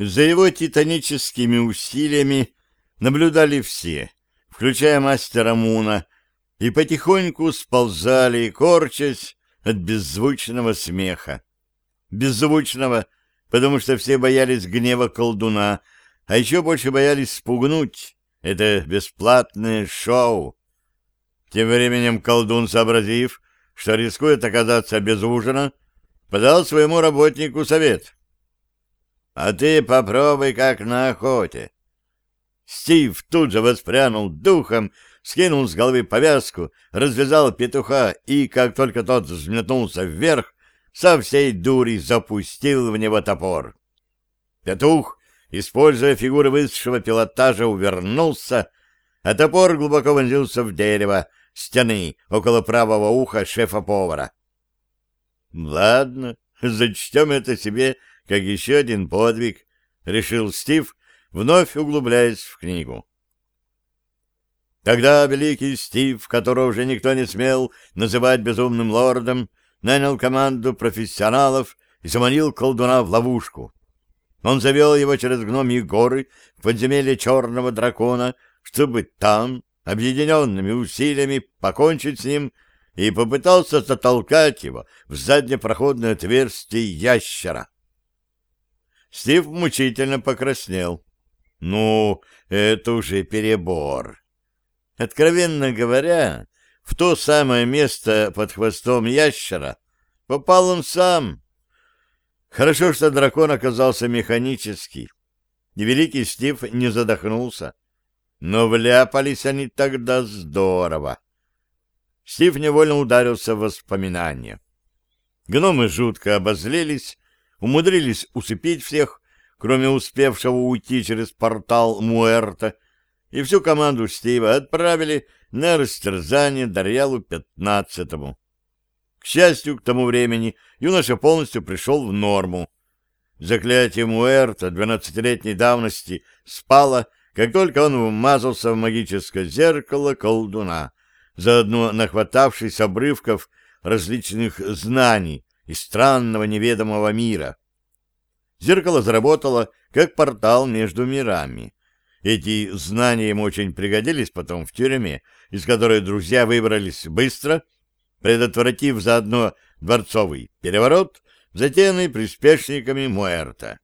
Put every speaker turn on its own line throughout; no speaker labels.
За его титаническими усилиями наблюдали все, включая мастера Муна, и потихоньку сползали, корчась от беззвучного смеха. Беззвучного, потому что все боялись гнева колдуна, а еще больше боялись спугнуть это бесплатное шоу. Тем временем колдун, сообразив, что рискует оказаться без ужина, подал своему работнику совет — а ты попробуй, как на охоте. Стив тут же воспрянул духом, скинул с головы повязку, развязал петуха и, как только тот взметнулся вверх, со всей дури запустил в него топор. Петух, используя фигуры высшего пилотажа, увернулся, а топор глубоко вонзился в дерево стены около правого уха шефа-повара. — Ладно, зачтем это себе как еще один подвиг, решил Стив, вновь углубляясь в книгу. Тогда великий Стив, которого уже никто не смел называть безумным лордом, нанял команду профессионалов и заманил колдуна в ловушку. Он завел его через гномьи горы в подземелье черного дракона, чтобы там, объединенными усилиями, покончить с ним и попытался затолкать его в заднепроходное отверстие ящера. Стив мучительно покраснел. Ну, это уже перебор. Откровенно говоря, в то самое место под хвостом ящера попал он сам. Хорошо, что дракон оказался механический, и великий Стив не задохнулся. Но вляпались они тогда здорово. Стив невольно ударился в воспоминания. Гномы жутко обозлились умудрились усыпить всех, кроме успевшего уйти через портал Муэрта, и всю команду Стива отправили на растерзание Дарьялу пятнадцатому. К счастью, к тому времени юноша полностью пришел в норму. Заклятие Муэрта двенадцатилетней давности спало, как только он вмазался в магическое зеркало колдуна, заодно нахватавшись обрывков различных знаний, из странного неведомого мира. Зеркало заработало, как портал между мирами. Эти знания ему очень пригодились потом в тюрьме, из которой друзья выбрались быстро, предотвратив заодно дворцовый переворот, затеянный приспешниками Муэрта.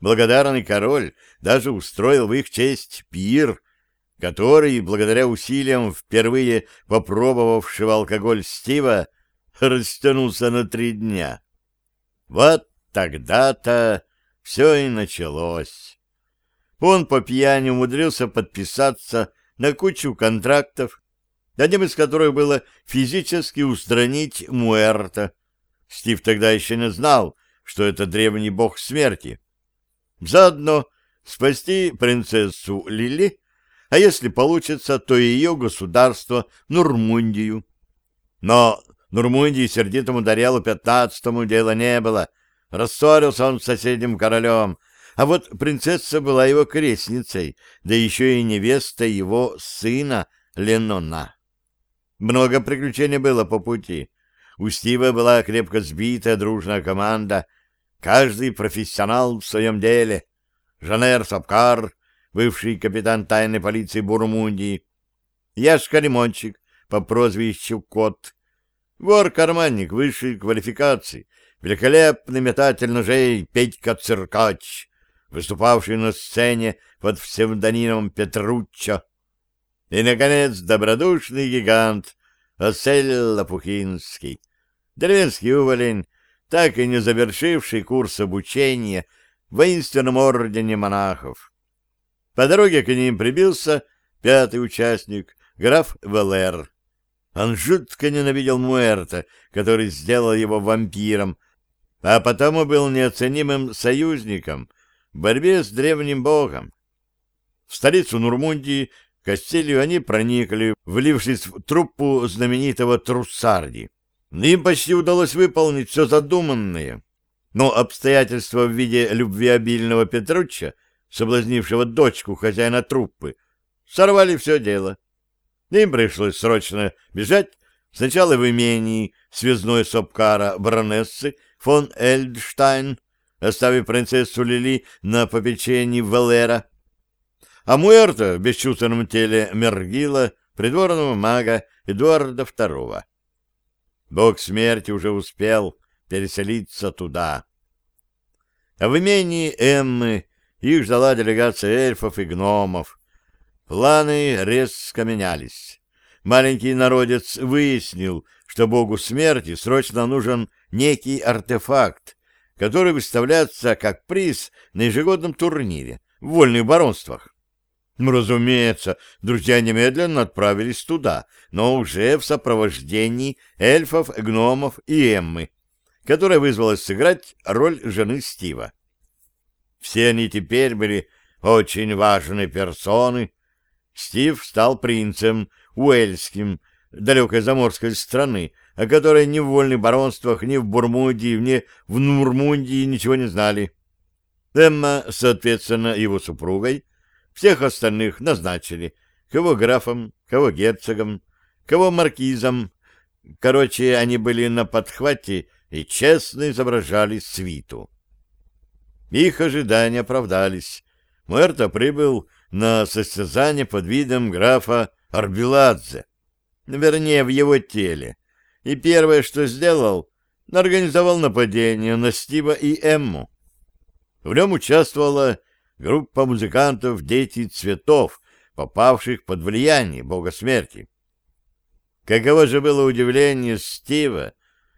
Благодарный король даже устроил в их честь пир, который, благодаря усилиям впервые попробовавшего алкоголь Стива, растянулся на три дня. Вот тогда-то все и началось. Он по пьяни умудрился подписаться на кучу контрактов, одним из которых было физически устранить Муэрта. Стив тогда еще не знал, что это древний бог смерти. Заодно спасти принцессу Лили, а если получится, то ее государство Нурмундию. Но Нурмундии сердитому Дарьялу пятнадцатому дела не было. Рассорился он с соседним королем, а вот принцесса была его крестницей, да еще и невеста его сына Ленона. Много приключений было по пути. У Стива была крепко сбитая дружная команда, каждый профессионал в своем деле. Жанер Сапкар, бывший капитан тайной полиции Бурмундии, Яшка-ремонтчик по прозвищу Кот, Вор-карманник высшей квалификации, великолепный метатель ножей Петька Циркач, выступавший на сцене под псевдонимом Петруччо. И, наконец, добродушный гигант Осель Лопухинский, деревенский уволень, так и не завершивший курс обучения в воинственном ордене монахов. По дороге к ним прибился пятый участник, граф Велер, он жутко ненавидел Муэрта, который сделал его вампиром, а потому был неоценимым союзником в борьбе с древним богом. В столицу Нурмундии Кастилью они проникли, влившись в труппу знаменитого Труссарди. Им почти удалось выполнить все задуманное, но обстоятельства в виде любвеобильного Петручча, соблазнившего дочку хозяина труппы, сорвали все дело. Им пришлось срочно бежать сначала в имении связной сопкара баронессы фон Эльдштайн, оставив принцессу Лили на попечении Валера, а Муэрто в бесчувственном теле Мергила, придворного мага Эдуарда II. Бог смерти уже успел переселиться туда. А в имении Эммы их ждала делегация эльфов и гномов. Планы резко менялись. Маленький народец выяснил, что богу смерти срочно нужен некий артефакт, который выставляется как приз на ежегодном турнире в вольных баронствах. Разумеется, друзья немедленно отправились туда, но уже в сопровождении эльфов, гномов и Эммы, которая вызвалась сыграть роль жены Стива. Все они теперь были очень важные персоны. Стив стал принцем уэльским, далекой заморской страны, о которой ни в вольных баронствах, ни в Бурмундии, ни в Нурмундии ничего не знали. Эмма, соответственно, его супругой, всех остальных назначили, кого графом, кого герцогом, кого маркизом. Короче, они были на подхвате и честно изображали свиту. Их ожидания оправдались. Муэрто прибыл на состязание под видом графа Арбеладзе, вернее, в его теле, и первое, что сделал, организовал нападение на Стива и Эмму. В нем участвовала группа музыкантов «Дети цветов», попавших под влияние бога смерти. Каково же было удивление Стива,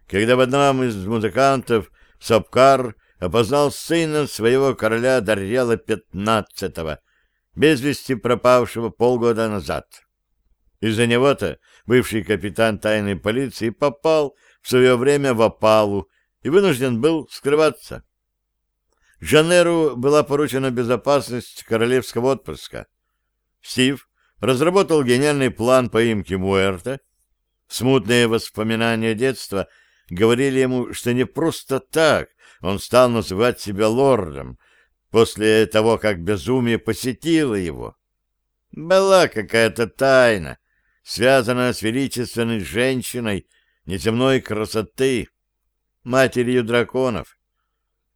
когда в одном из музыкантов Сапкар опознал сына своего короля Дарьяла XV, без вести пропавшего полгода назад. Из-за него-то бывший капитан тайной полиции попал в свое время в опалу и вынужден был скрываться. Жанеру была поручена безопасность королевского отпрыска. Стив разработал гениальный план поимки Муэрта. Смутные воспоминания детства говорили ему, что не просто так он стал называть себя лордом после того, как безумие посетило его. Была какая-то тайна, связанная с величественной женщиной неземной красоты, матерью драконов.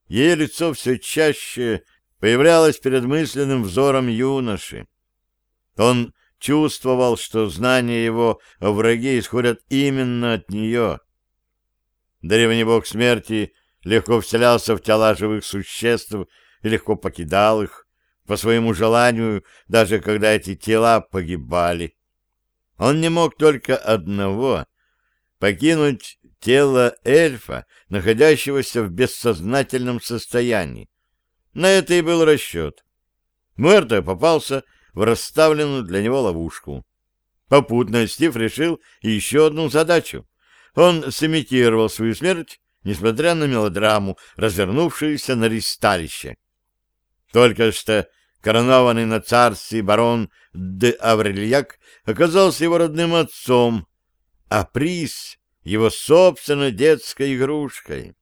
Ее лицо все чаще появлялось перед мысленным взором юноши. Он чувствовал, что знания его о враге исходят именно от нее. Древний бог смерти легко вселялся в тела живых существ легко покидал их по своему желанию, даже когда эти тела погибали. Он не мог только одного — покинуть тело эльфа, находящегося в бессознательном состоянии. На это и был расчет. Муэрто попался в расставленную для него ловушку. Попутно Стив решил еще одну задачу. Он сымитировал свою смерть, несмотря на мелодраму, развернувшуюся на ристалище. Только что коронованный на царстве барон де Аврельяк оказался его родным отцом, а приз — его собственной детской игрушкой.